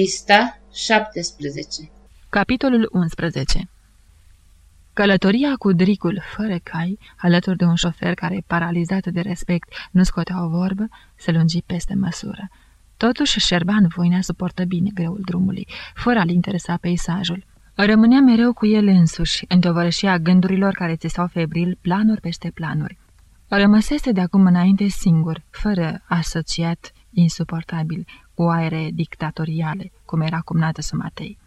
Pista 17 Capitolul 11 Călătoria cu dricul fără cai, alături de un șofer care, paralizat de respect, nu scotea o vorbă, se lungi peste măsură. Totuși, Șerban Voinea suportă bine greul drumului, fără a-l interesa peisajul. Rămânea mereu cu el însuși, în tovărășia gândurilor care țesau febril planuri peste planuri. Rămăsese de acum înainte singur, fără asociat insuportabil, cu aere dictatoriale, cum era cumnată Sumatei.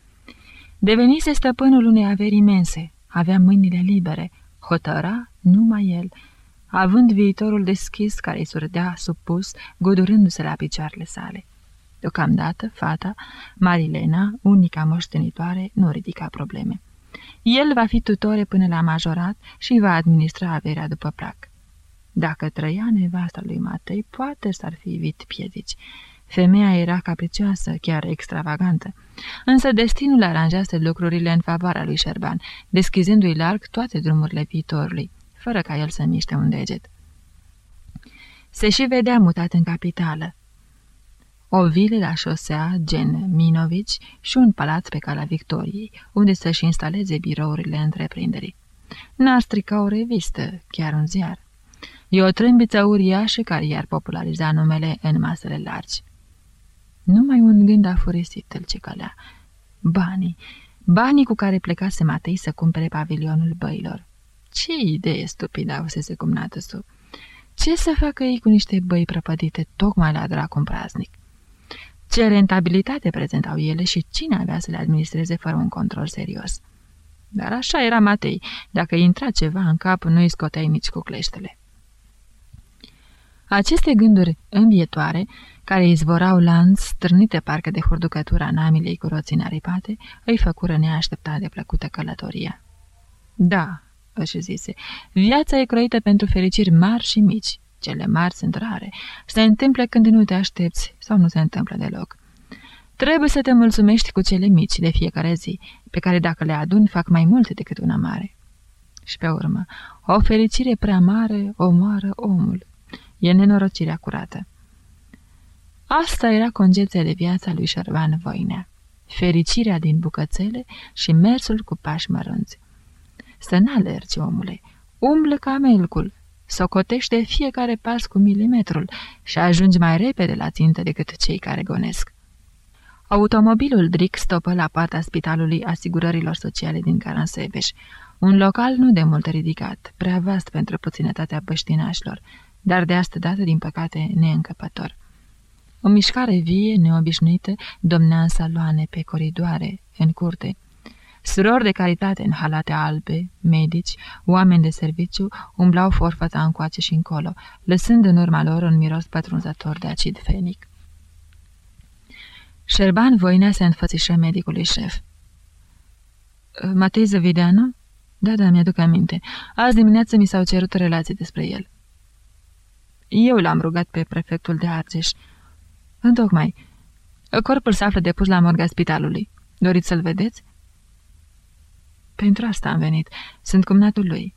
Devenise stăpânul unei averi imense, avea mâinile libere, hotăra numai el, având viitorul deschis care îi surdea supus, godurându-se la picioarele sale. Deocamdată, fata, Marilena, unica moștenitoare, nu ridica probleme. El va fi tutore până la majorat și va administra averea după plac. Dacă trăia nevasta lui Matei, poate s-ar fi evit piedici. Femeia era capricioasă, chiar extravagantă. Însă destinul aranjase lucrurile în favoarea lui Șerban, deschizându-i larg toate drumurile viitorului, fără ca el să miște un deget. Se și vedea mutat în capitală. O vilă la șosea, gen Minovici, și un palat pe calea Victoriei, unde să-și instaleze birourile întreprinderii. N-ar strica o revistă, chiar un ziar. E o trâmbiță uriașă care i-ar populariza numele în masele largi. Numai un gând a furisit îl cicălea. Banii, banii cu care plecase Matei să cumpere pavilionul băilor. Ce idee stupidă avusese cumnată sub. Ce să facă ei cu niște băi prăpădite tocmai la dracul praznic? Ce rentabilitate prezentau ele și cine avea să le administreze fără un control serios? Dar așa era Matei. Dacă intra ceva în cap, nu-i scoteai nici cu cleștele. Aceste gânduri învietoare care izvorau lanț, strânite parcă de hurducătura namilei cu roții naripate, îi făcură neașteptat de plăcută călătoria. Da, își zise, viața e croită pentru fericiri mari și mici. Cele mari sunt rare. Se întâmplă când nu te aștepți sau nu se întâmplă deloc. Trebuie să te mulțumești cu cele mici de fiecare zi, pe care dacă le aduni fac mai multe decât una mare. Și pe urmă, o fericire prea mare omoară omul. E nenorocirea curată. Asta era concepția de viața lui Șervan Voinea. Fericirea din bucățele și mersul cu pași mărunți. Să n-alergi, omule, umblă ca melcul, socotește fiecare pas cu milimetrul și ajungi mai repede la țintă decât cei care gonesc. Automobilul Dric stopă la partea spitalului asigurărilor sociale din Caransebeș, un local nu de mult ridicat, prea vast pentru puținătatea băștinașilor, dar de astă dată, din păcate, neîncăpător. O mișcare vie, neobișnuită, domnea în saloane, pe coridoare, în curte. Surori de caritate în halate albe, medici, oameni de serviciu, umblau forfăța încoace și încolo, lăsând în urma lor un miros pătrunzător de acid fenic. Șerban voinea se înfățișă medicului șef. Matei Zăvideanu? Da, da, mi-aduc aminte. Azi dimineață mi s-au cerut relații despre el. Eu l-am rugat pe prefectul de Argeș. Întocmai. Corpul se află depus la morga spitalului. Doriți să-l vedeți? Pentru asta am venit. Sunt cumnatul lui.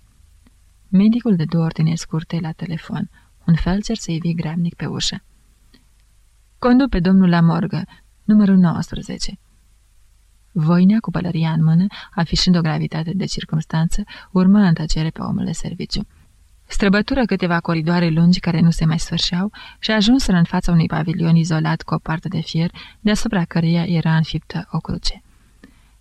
Medicul de două ordine scurte la telefon. Un felcer să-i vii grabnic pe ușă. Condu pe domnul la morgă, numărul 19. Voinea cu pălăria în mână, afișând o gravitate de circunstanță, urmă în tăcere pe omul de serviciu. Străbătură câteva coridoare lungi care nu se mai sfârșeau și ajunseră în fața unui pavilion izolat cu o parte de fier, deasupra căreia era înfiptă o cruce.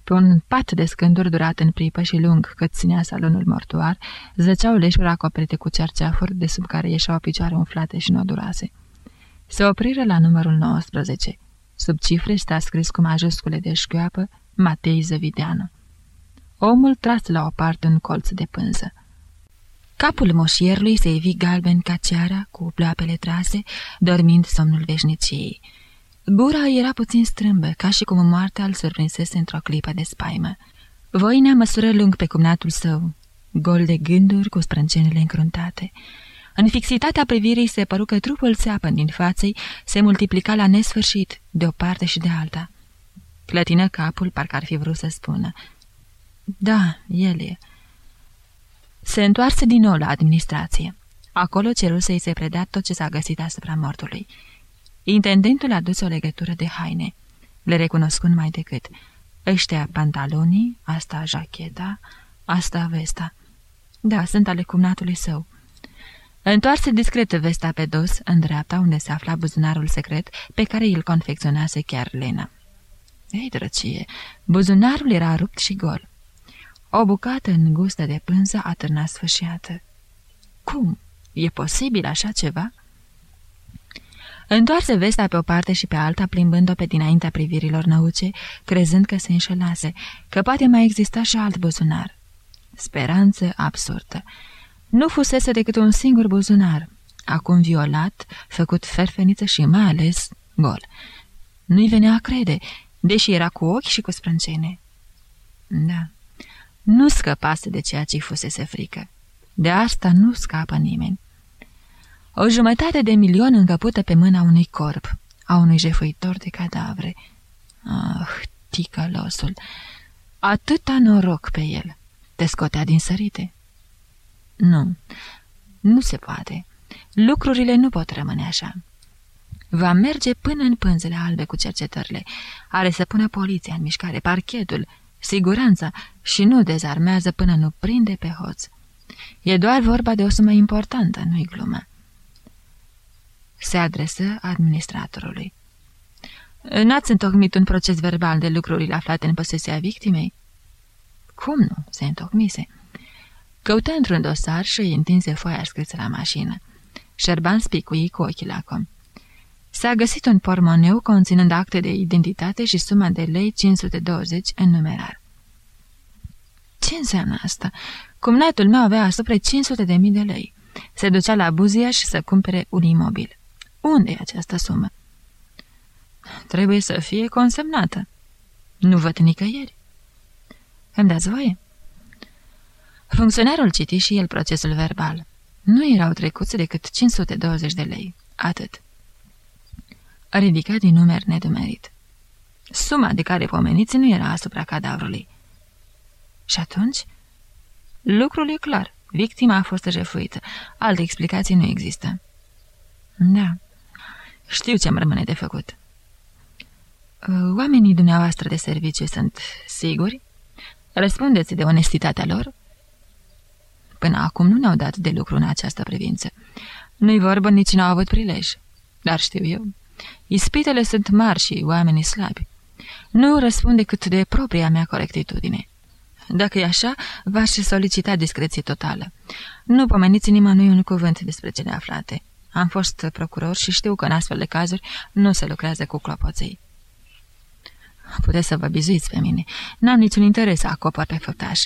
Pe un pat de scânduri durat în pripă și lung cât ținea salonul mortuar, zăceau leșuri acoperite cu cerceafuri de sub care ieșeau picioare umflate și noduroase. Se opriră la numărul 19. Sub cifre sta scris cu majuscule de șchioapă Matei Zăvideanu. Omul tras la o parte un colț de pânză. Capul moșierului se evi galben ca ceara, cu ploapele trase, dormind somnul veșniciei. Gura era puțin strâmbă, ca și cum moartea îl surprinsese într-o clipă de spaimă. Voinea măsură lung pe cumnatul său, gol de gânduri cu sprâncenele încruntate. În fixitatea privirii se păru că trupul țeapăn din faței se multiplica la nesfârșit, de o parte și de alta. Clătină capul, parcă ar fi vrut să spună. Da, el e. Se întoarse din nou la administrație. Acolo cerul să-i se predea tot ce s-a găsit asupra mortului. Intendentul a dus o legătură de haine. le recunosc mai decât. Ăștia pantalonii, asta jacheta, asta vesta. Da, sunt ale cumnatului său. Întoarse discret vesta pe dos, în dreapta, unde se afla buzunarul secret pe care îl confecționase chiar Lena. Ei, drăcie, buzunarul era rupt și gol. O bucată îngustă de pânză atârna sfâșiată. Cum? E posibil așa ceva?" Întoarse vesta pe o parte și pe alta, plimbând-o pe dinaintea privirilor năuce, crezând că se înșelase, că poate mai exista și alt buzunar. Speranță absurdă. Nu fusese decât un singur buzunar, acum violat, făcut ferfeniță și mai ales gol. Nu-i venea a crede, deși era cu ochi și cu sprâncene. Da, nu scăpase de ceea ce fusese frică. De asta nu scapă nimeni. O jumătate de milion încăpută pe mâna unui corp, a unui jefuitor de cadavre. Ah, ticălosul! Atâta noroc pe el! Te scotea din sărite? Nu, nu se poate. Lucrurile nu pot rămâne așa. Va merge până în pânzele albe cu cercetările. Are să pună poliția în mișcare, parchetul, siguranța și nu dezarmează până nu prinde pe hoț. E doar vorba de o sumă importantă, nu-i glumă. Se adresă administratorului. N-ați întocmit un proces verbal de lucrurile aflate în posesia victimei? Cum nu? Se întocmise. Căută într-un dosar și îi întinse foaia scrisă la mașină. Șerban spicui cu ochii la com. S-a găsit un pormoneu conținând acte de identitate și suma de lei 520 în numerar. Ce înseamnă asta? Cumnatul meu avea asupra 500 de mii de lei. Se ducea la Buzia și să cumpere un imobil. Unde e această sumă? Trebuie să fie consemnată. Nu văd nicăieri. Îmi dați voie? Funcționarul citi și el procesul verbal. Nu erau trecuți decât 520 de lei. Atât. A ridicat din numer nedumerit. Suma de care pomeniți nu era asupra cadavrului. Și atunci? Lucrul e clar. Victima a fost jefuită. Alte explicații nu există. Da. Știu ce-mi rămâne de făcut. Oamenii dumneavoastră de serviciu sunt siguri? Răspundeți de onestitatea lor? Până acum nu ne-au dat de lucru în această privință. Nu-i vorbă, nici n-au avut prilej. Dar știu eu. Ispitele sunt mari și oamenii slabi. Nu răspunde cât de propria mea corectitudine. Dacă e așa, v-aș solicita discreție totală. Nu pomeniți nimănui un cuvânt despre cele aflate. Am fost procuror și știu că în astfel de cazuri nu se lucrează cu clopoței. Puteți să vă bizuiți pe mine. N-am niciun interes să acopăr pe făptaș.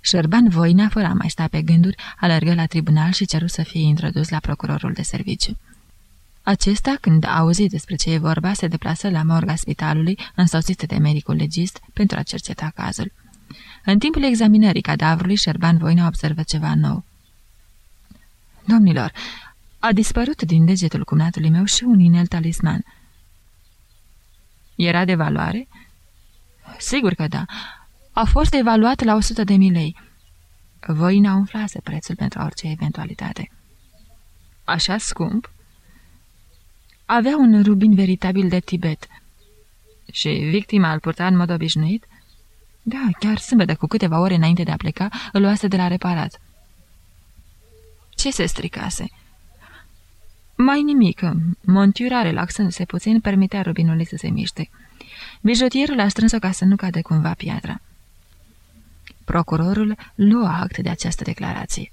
Șerban Voina, fără a mai sta pe gânduri, alergă la tribunal și ceru să fie introdus la procurorul de serviciu. Acesta, când a auzit despre ce e vorba, se deplasă la morga spitalului, însoțit de medicul legist, pentru a cerceta cazul. În timpul examinării cadavrului, Șerban Voina observă ceva nou. Domnilor, a dispărut din degetul cumnatului meu și un inel talisman. Era de valoare? Sigur că da. A fost evaluat la 100 de milei. Voina umflase prețul pentru orice eventualitate. Așa scump? Avea un rubin veritabil de Tibet. Și victima îl purta în mod obișnuit? Da, chiar sâmbătă, cu câteva ore înainte de a pleca, îl luase de la reparat. Ce se stricase? Mai nimic. Montiura, relaxându-se puțin, permitea rubinului să se miște. Bijotierul a strâns-o ca să nu cade cumva piatra. Procurorul lua act de această declarație.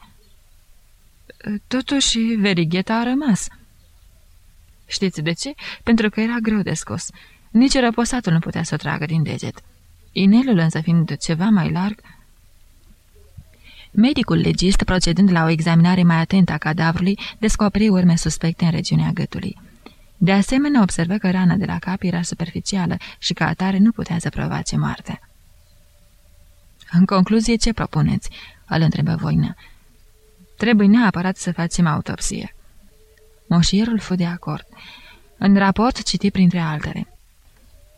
Totuși, verigheta a rămas. Știți de ce? Pentru că era greu de scos. Nici răposatul nu putea să o tragă din deget. Inelul însă fiind ceva mai larg... Medicul legist, procedând la o examinare mai atentă a cadavrului, descoperi urme suspecte în regiunea gâtului. De asemenea, observă că rana de la cap era superficială și ca atare nu putea să provoace moartea. În concluzie, ce propuneți?" îl întrebă Voina. Trebuie neapărat să facem autopsie." Moșierul fu de acord. În raport citi printre altele.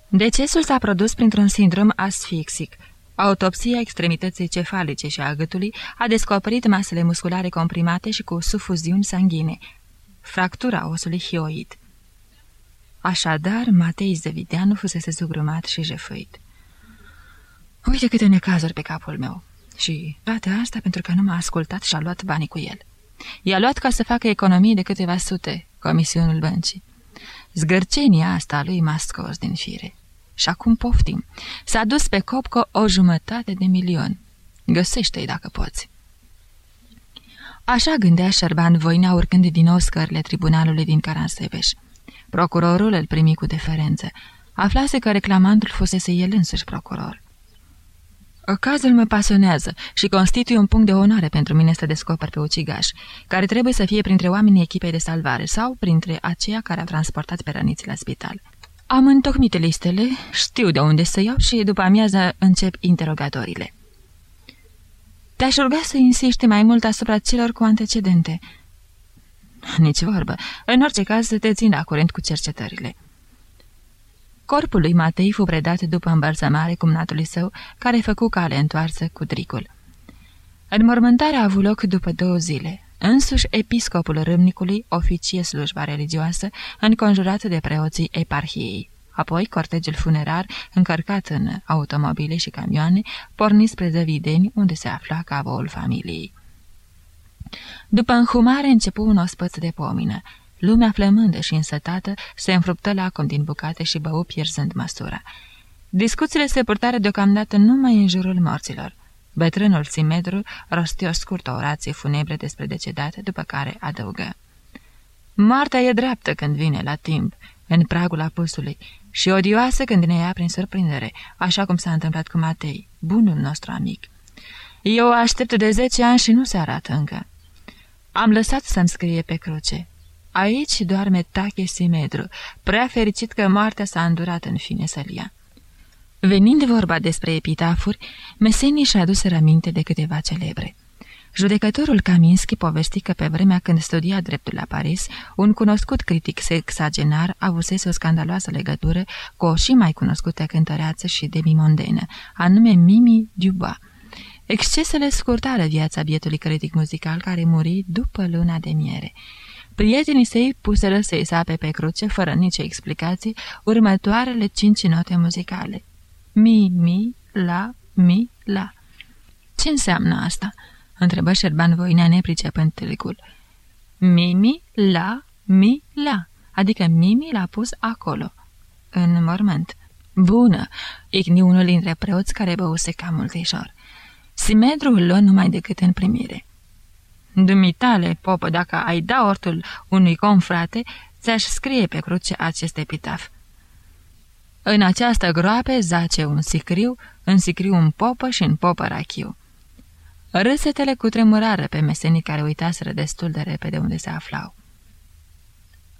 Decesul s-a produs printr-un sindrom asfixic. Autopsia extremității cefalice și a gâtului a descoperit masele musculare comprimate și cu sufuziuni sanguine. Fractura osului hioid. Așadar, Matei Zăvideanu fusese zugrumat și jefăit. Uite câte necazuri pe capul meu. Și toate asta pentru că nu m-a ascultat și a luat banii cu el. I-a luat ca să facă economii de câteva sute, comisiunul băncii. Zgărcenia asta lui m-a scos din fire. Și acum poftim. S-a dus pe copco o jumătate de milion. Găsește-i dacă poți. Așa gândea Șerban Voina urcând din nou scările tribunalului din Caransebeș. Procurorul îl primi cu deferență. Aflase că reclamantul fusese el însuși procuror. Cazul mă pasionează și constituie un punct de onoare pentru mine să descoper pe ucigaș, care trebuie să fie printre oamenii echipei de salvare sau printre aceia care au transportat pe răniți la spital. Am întocmit listele, știu de unde să iau și după amiază încep interogatorile. Te-aș ruga să insiști mai mult asupra celor cu antecedente. Nici vorbă. În orice caz, te țin la curent cu cercetările. Corpul lui Matei fu predat după îmbărsămare cumnatului său, care făcu cale întoarsă cu tricul. Înmormântarea a avut loc după două zile. Însuși, episcopul râmnicului oficie slujba religioasă, înconjurat de preoții eparhiei. Apoi, cortegiul funerar, încărcat în automobile și camioane, porni spre Zăvideni, unde se afla cavoul familiei. După înhumare începu un ospăț de pomină. Lumea flămândă și însătată se înfruptă lacom din bucate și bău pierzând măsura. Discuțiile se purtară deocamdată numai în jurul morților. Bătrânul Simedru rosti o scurtă orație funebre despre decedat, după care adăugă. Moartea e dreaptă când vine la timp, în pragul apusului, și odioasă când ne ia prin surprindere, așa cum s-a întâmplat cu Matei, bunul nostru amic. Eu o aștept de zece ani și nu se arată încă. Am lăsat să-mi scrie pe cruce. Aici doarme Tache Simedru, prea fericit că moartea s-a îndurat în fine să-l ia. Venind vorba despre epitafuri, mesenii și-a adus aminte de câteva celebre. Judecătorul Kaminski povesti că pe vremea când studia dreptul la Paris, un cunoscut critic sexagenar avusese o scandaloasă legătură cu o și mai cunoscută cântăreață și demimondenă, anume Mimi Dubois. Excesele scurtară viața bietului critic muzical care muri după luna de miere. Prietenii săi puseră să-i sape pe cruce, fără nicio explicație, următoarele cinci note muzicale. Mi, mi, la, mi, la. Ce înseamnă asta?" întrebă Șerban Voinea nepricepând tâlcul. Mimi, la, mi, la, adică Mimi l-a pus acolo, în mormânt. Bună, igni unul dintre preoți care băuse cam multișor. Simedru îl luă numai decât în primire. Dumitale, popă, dacă ai da ortul unui confrate, ți-aș scrie pe cruce acest epitaf. În această groape zace un sicriu, în sicriu un popă și în popă rachiu. Râsetele cu tremurare pe mesenii care uitaseră destul de repede unde se aflau.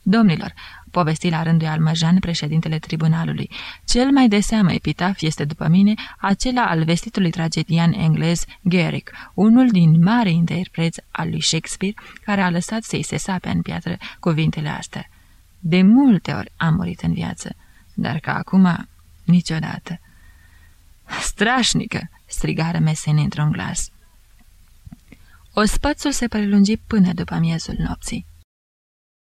Domnilor, povesti la rândul al Măjan, președintele tribunalului, cel mai de seamă epitaf este, după mine, acela al vestitului tragedian englez Garrick, unul din mari interpreți al lui Shakespeare, care a lăsat să-i se sape în piatră cuvintele astea. De multe ori am murit în viață, dar ca acum niciodată. Strașnică!" strigară mesenii într-un glas. Ospățul se prelungi până după miezul nopții.